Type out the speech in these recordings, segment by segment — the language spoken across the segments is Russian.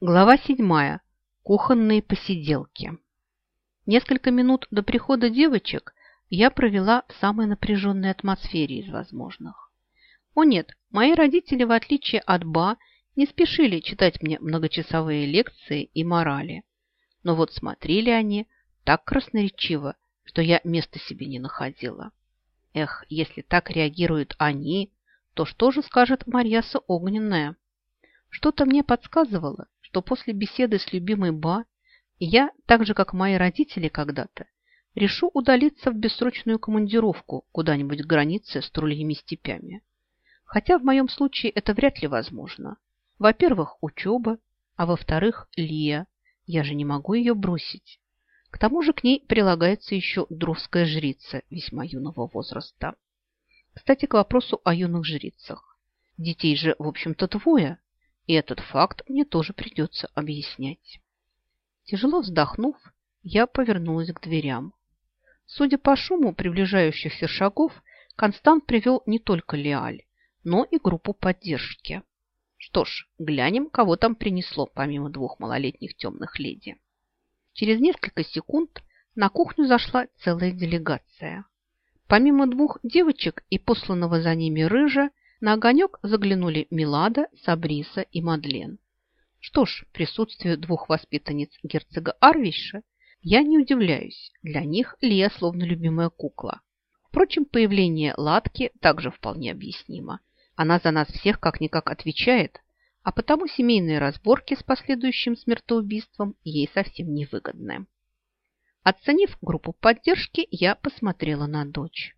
Глава седьмая. Кухонные посиделки. Несколько минут до прихода девочек я провела в самой напряженной атмосфере из возможных. О нет, мои родители, в отличие от Ба, не спешили читать мне многочасовые лекции и морали. Но вот смотрели они так красноречиво, что я места себе не находила. Эх, если так реагируют они, то что же скажет Марьяса Огненная? Что-то мне подсказывало, что после беседы с любимой Ба я, так же, как мои родители когда-то, решу удалиться в бессрочную командировку куда-нибудь к границе с трульями степями. Хотя в моем случае это вряд ли возможно. Во-первых, учеба, а во-вторых, Лия. Я же не могу ее бросить. К тому же к ней прилагается еще дровская жрица весьма юного возраста. Кстати, к вопросу о юных жрицах. Детей же, в общем-то, двое, и этот факт мне тоже придется объяснять. Тяжело вздохнув, я повернулась к дверям. Судя по шуму приближающихся шагов, Констант привел не только Леаль, но и группу поддержки. Что ж, глянем, кого там принесло, помимо двух малолетних темных леди. Через несколько секунд на кухню зашла целая делегация. Помимо двух девочек и посланного за ними рыжа, на огонек заглянули Милада, Сабриса и Мадлен. Что ж, присутствию двух воспитанниц герцога Арвиша я не удивляюсь. Для них Лия словно любимая кукла. Впрочем, появление Ладки также вполне объяснимо. Она за нас всех как-никак отвечает, а потому семейные разборки с последующим смертоубийством ей совсем невыгодны. Оценив группу поддержки, я посмотрела на дочь.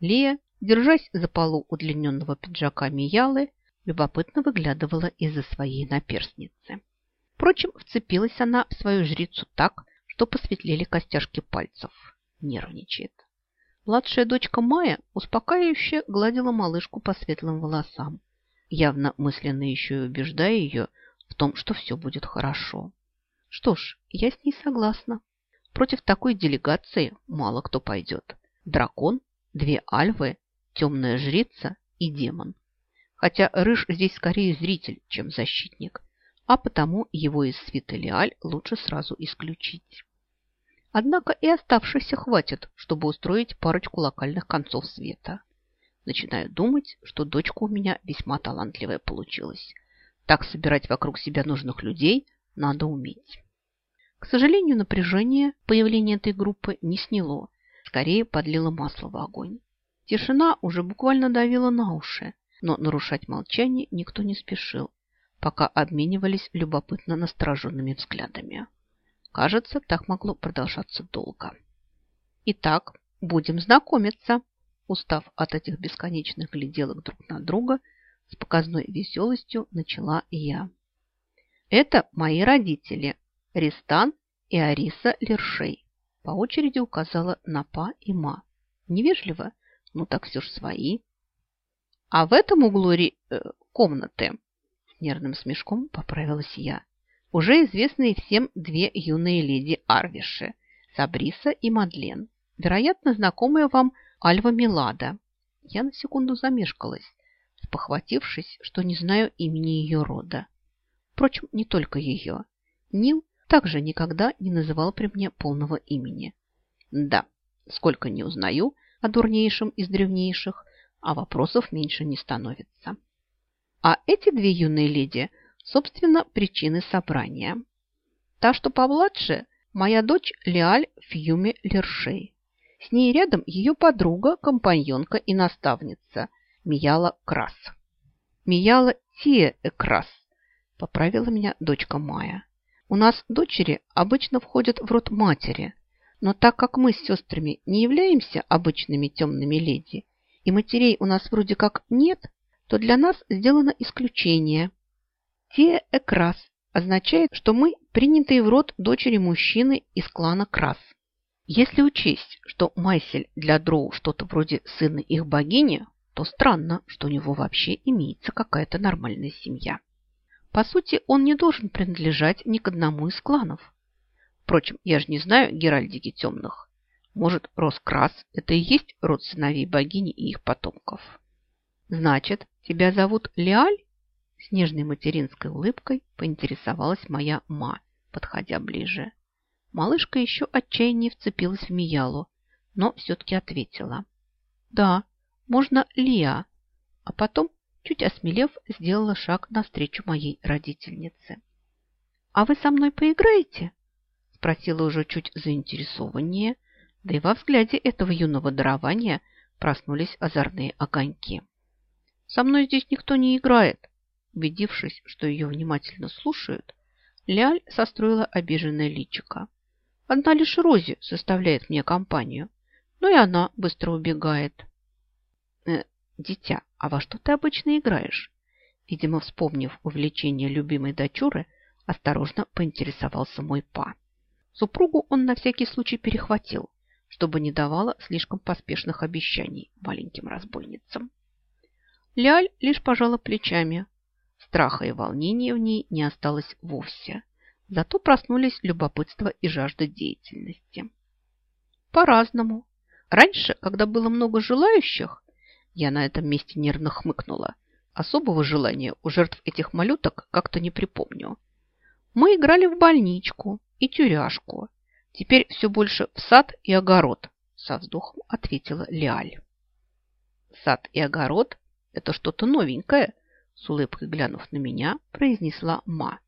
Лия держась за полу удлиненного пиджака Миялы, любопытно выглядывала из-за своей наперстницы. Впрочем, вцепилась она в свою жрицу так, что посветлели костяшки пальцев. Нервничает. Младшая дочка Майя успокаивающе гладила малышку по светлым волосам, явно мысленно еще и убеждая ее в том, что все будет хорошо. Что ж, я с ней согласна. Против такой делегации мало кто пойдет. Дракон, две альвы темная жрица и демон. Хотя Рыж здесь скорее зритель, чем защитник, а потому его из свита Лиаль лучше сразу исключить. Однако и оставшихся хватит, чтобы устроить парочку локальных концов света. Начинаю думать, что дочка у меня весьма талантливая получилась. Так собирать вокруг себя нужных людей надо уметь. К сожалению, напряжение появления этой группы не сняло, скорее подлило масло в огонь. Тишина уже буквально давила на уши, но нарушать молчание никто не спешил, пока обменивались любопытно настороженными взглядами. Кажется, так могло продолжаться долго. Итак, будем знакомиться. Устав от этих бесконечных гляделок друг на друга, с показной веселостью начала я. Это мои родители, Ристан и Ариса Лершей. По очереди указала на Па и Ма. Невежливо, ну так все ж свои. А в этом углу ре... э, комнаты, нервным смешком поправилась я, уже известные всем две юные леди Арвиши, Сабриса и Мадлен. Вероятно, знакомая вам Альва Милада. Я на секунду замешкалась, спохватившись, что не знаю имени ее рода. Впрочем, не только ее. Нил также никогда не называл при мне полного имени. Да, сколько не узнаю – о дурнейшем из древнейших, а вопросов меньше не становится. А эти две юные леди, собственно, причины собрания. Та, что помладше, моя дочь Лиаль Фьюми Лершей. С ней рядом ее подруга, компаньонка и наставница Мияла Крас. Мияла Тие Крас, поправила меня дочка Майя. У нас дочери обычно входят в род матери, но так как мы с сестрами не являемся обычными темными леди, и матерей у нас вроде как нет, то для нас сделано исключение. Те экрас означает, что мы принятые в род дочери мужчины из клана Крас. Если учесть, что Майсель для дроу что-то вроде сына их богини, то странно, что у него вообще имеется какая-то нормальная семья. По сути, он не должен принадлежать ни к одному из кланов. Впрочем, я же не знаю геральдики темных. Может, Роскрас – это и есть род сыновей богини и их потомков? Значит, тебя зовут Лиаль? С нежной материнской улыбкой поинтересовалась моя ма, подходя ближе. Малышка еще отчаяннее вцепилась в Миялу, но все-таки ответила. «Да, можно Лиа», а потом, чуть осмелев, сделала шаг навстречу моей родительнице. «А вы со мной поиграете?» Спросила уже чуть заинтересованнее, да и во взгляде этого юного дарования проснулись озорные огоньки. «Со мной здесь никто не играет», убедившись, что ее внимательно слушают, Ляль состроила обиженное личико. Одна лишь Рози составляет мне компанию, но и она быстро убегает. Э, «Дитя, а во что ты обычно играешь?» Видимо, вспомнив увлечение любимой дочуры, осторожно поинтересовался мой па. Супругу он на всякий случай перехватил, чтобы не давала слишком поспешных обещаний маленьким разбойницам. Ляль лишь пожала плечами. Страха и волнения в ней не осталось вовсе. Зато проснулись любопытство и жажда деятельности. По-разному. Раньше, когда было много желающих, я на этом месте нервно хмыкнула. Особого желания у жертв этих малюток как-то не припомню. Мы играли в больничку, и тюряшку. Теперь все больше в сад и огород, со вздохом ответила Лиаль. Сад и огород – это что-то новенькое, с улыбкой глянув на меня, произнесла Ма.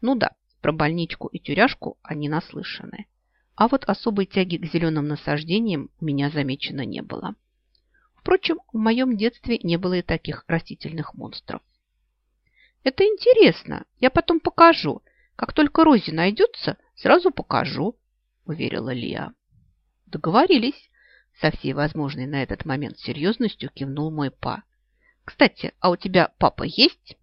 Ну да, про больничку и тюряшку они наслышаны. А вот особой тяги к зеленым насаждениям у меня замечено не было. Впрочем, в моем детстве не было и таких растительных монстров. Это интересно, я потом покажу. Как только Рози найдется, Сразу покажу, уверила Лия. Договорились. Со всей возможной на этот момент серьезностью кивнул мой па. Кстати, а у тебя папа есть?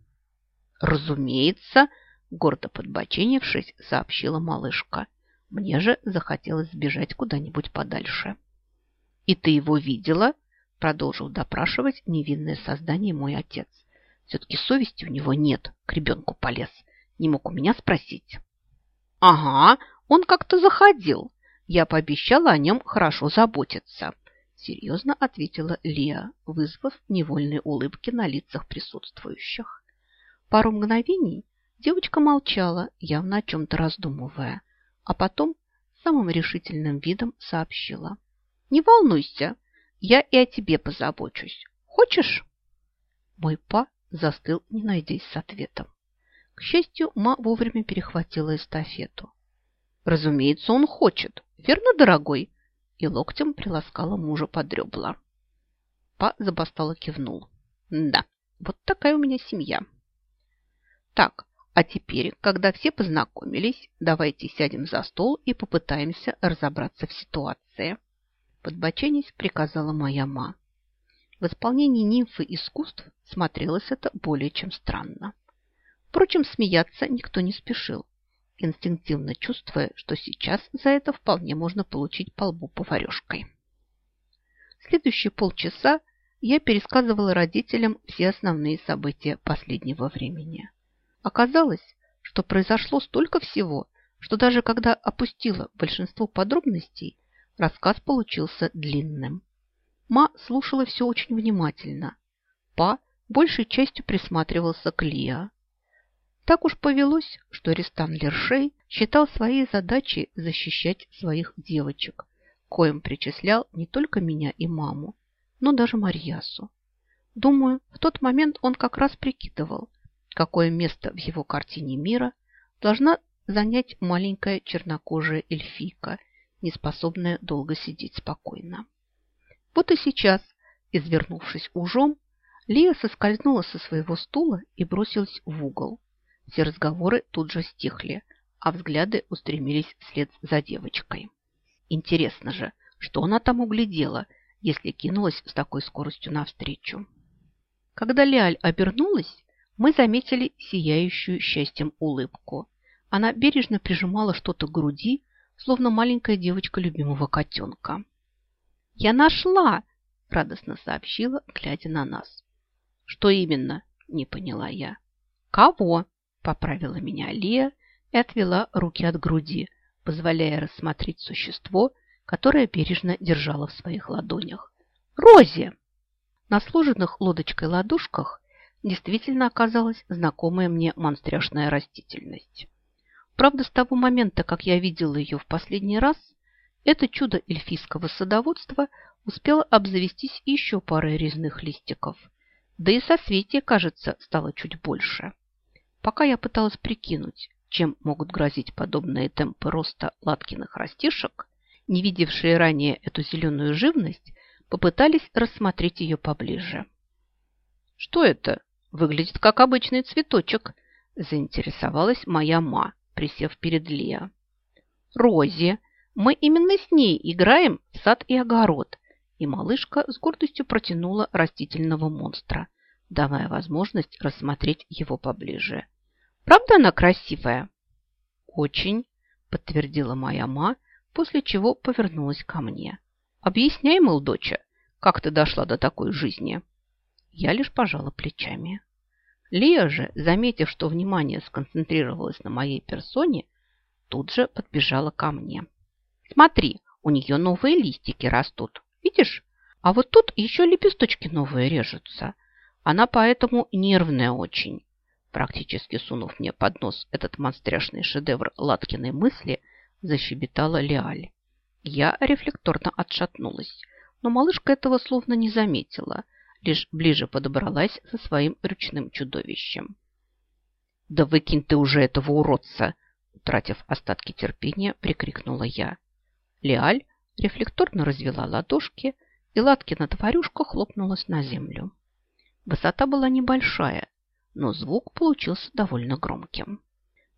Разумеется, гордо подбоченившись, сообщила малышка. Мне же захотелось сбежать куда-нибудь подальше. И ты его видела? Продолжил допрашивать невинное создание мой отец. Все-таки совести у него нет, к ребенку полез. Не мог у меня спросить. Ага, он как-то заходил. Я пообещала о нем хорошо заботиться. Серьезно ответила Лия, вызвав невольные улыбки на лицах присутствующих. Пару мгновений девочка молчала, явно о чем-то раздумывая, а потом самым решительным видом сообщила. «Не волнуйся, я и о тебе позабочусь. Хочешь?» Мой па застыл, не найдясь с ответом. К счастью, Ма вовремя перехватила эстафету. Разумеется, он хочет. Верно, дорогой? И локтем приласкала мужа под ребла. Па забастала кивнул. Да, вот такая у меня семья. Так, а теперь, когда все познакомились, давайте сядем за стол и попытаемся разобраться в ситуации. Подбоченись приказала моя ма. В исполнении нимфы искусств смотрелось это более чем странно. Впрочем, смеяться никто не спешил, инстинктивно чувствуя, что сейчас за это вполне можно получить по лбу поварешкой. Следующие полчаса я пересказывала родителям все основные события последнего времени. Оказалось, что произошло столько всего, что даже когда опустила большинство подробностей, рассказ получился длинным. Ма слушала все очень внимательно. Па большей частью присматривался к Лиа. Так уж повелось, что Ристан Лершей считал своей задачей защищать своих девочек, коим причислял не только меня и маму, но даже Марьясу. Думаю, в тот момент он как раз прикидывал, какое место в его картине мира должна занять маленькая чернокожая эльфийка, не способная долго сидеть спокойно. Вот и сейчас, извернувшись ужом, Лия соскользнула со своего стула и бросилась в угол. Все разговоры тут же стихли, а взгляды устремились вслед за девочкой. Интересно же, что она там углядела, если кинулась с такой скоростью навстречу. Когда Лиаль обернулась, мы заметили сияющую счастьем улыбку. Она бережно прижимала что-то к груди, словно маленькая девочка любимого котенка. «Я нашла!» – радостно сообщила, глядя на нас. «Что именно?» – не поняла я. «Кого?» Поправила меня Лия и отвела руки от груди, позволяя рассмотреть существо, которое бережно держала в своих ладонях. «Рози!» На сложенных лодочкой ладушках действительно оказалась знакомая мне монстряшная растительность. Правда, с того момента, как я видела ее в последний раз, это чудо эльфийского садоводства успело обзавестись еще парой резных листиков. Да и соцветие, кажется, стало чуть больше. Пока я пыталась прикинуть, чем могут грозить подобные темпы роста латкиных растишек, не видевшие ранее эту зеленую живность, попытались рассмотреть ее поближе. «Что это? Выглядит как обычный цветочек», – заинтересовалась моя ма, присев перед Лео. «Рози, мы именно с ней играем в сад и огород», и малышка с гордостью протянула растительного монстра, давая возможность рассмотреть его поближе. «Правда она красивая?» «Очень», – подтвердила моя ма, после чего повернулась ко мне. «Объясняй, мол, доча, как ты дошла до такой жизни?» Я лишь пожала плечами. Лия же, заметив, что внимание сконцентрировалось на моей персоне, тут же подбежала ко мне. «Смотри, у нее новые листики растут. Видишь? А вот тут еще лепесточки новые режутся. Она поэтому нервная очень». Практически сунув мне под нос этот монстряшный шедевр Латкиной мысли, защебетала Лиаль. Я рефлекторно отшатнулась, но малышка этого словно не заметила – лишь ближе подобралась со своим ручным чудовищем. «Да выкинь ты уже этого уродца!» Утратив остатки терпения, прикрикнула я. Лиаль рефлекторно развела ладошки, и Латкина тварюшка хлопнулась на землю. Высота была небольшая, но звук получился довольно громким.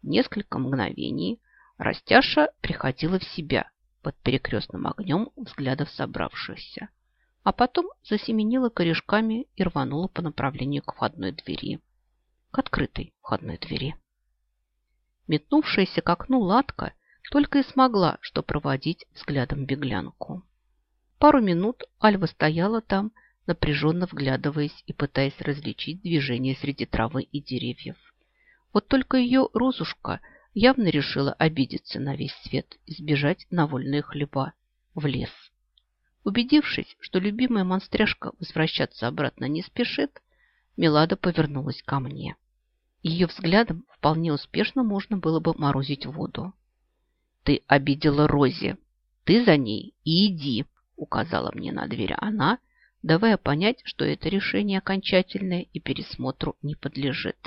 Несколько мгновений Растяша приходила в себя под перекрестным огнем взглядов собравшихся а потом засеменила корешками и рванула по направлению к входной двери. К открытой входной двери. Метнувшаяся к окну латка только и смогла, что проводить взглядом беглянку. Пару минут Альва стояла там, напряженно вглядываясь и пытаясь различить движение среди травы и деревьев. Вот только ее розушка явно решила обидеться на весь свет и сбежать на вольные хлеба в лес. Убедившись, что любимая монстряшка возвращаться обратно не спешит, Милада повернулась ко мне. Ее взглядом вполне успешно можно было бы морозить воду. «Ты обидела Рози. Ты за ней и иди», — указала мне на дверь она, давая понять, что это решение окончательное и пересмотру не подлежит.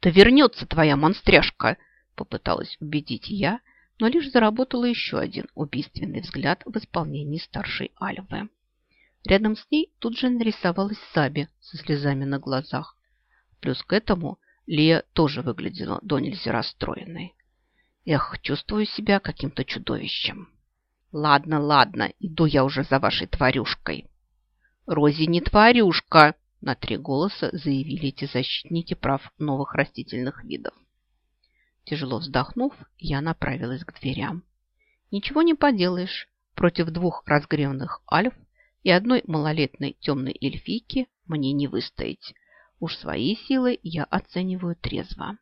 «Да вернется твоя монстряшка!» — попыталась убедить я, но лишь заработала еще один убийственный взгляд в исполнении старшей Альвы. Рядом с ней тут же нарисовалась Саби со слезами на глазах. Плюс к этому Лия тоже выглядела до нельзя расстроенной. Эх, чувствую себя каким-то чудовищем. Ладно, ладно, иду я уже за вашей тварюшкой. Рози не тварюшка, на три голоса заявили эти защитники прав новых растительных видов. Тяжело вздохнув, я направилась к дверям. Ничего не поделаешь. Против двух разгреванных альф и одной малолетной темной эльфийки мне не выстоять. Уж свои силы я оцениваю трезво.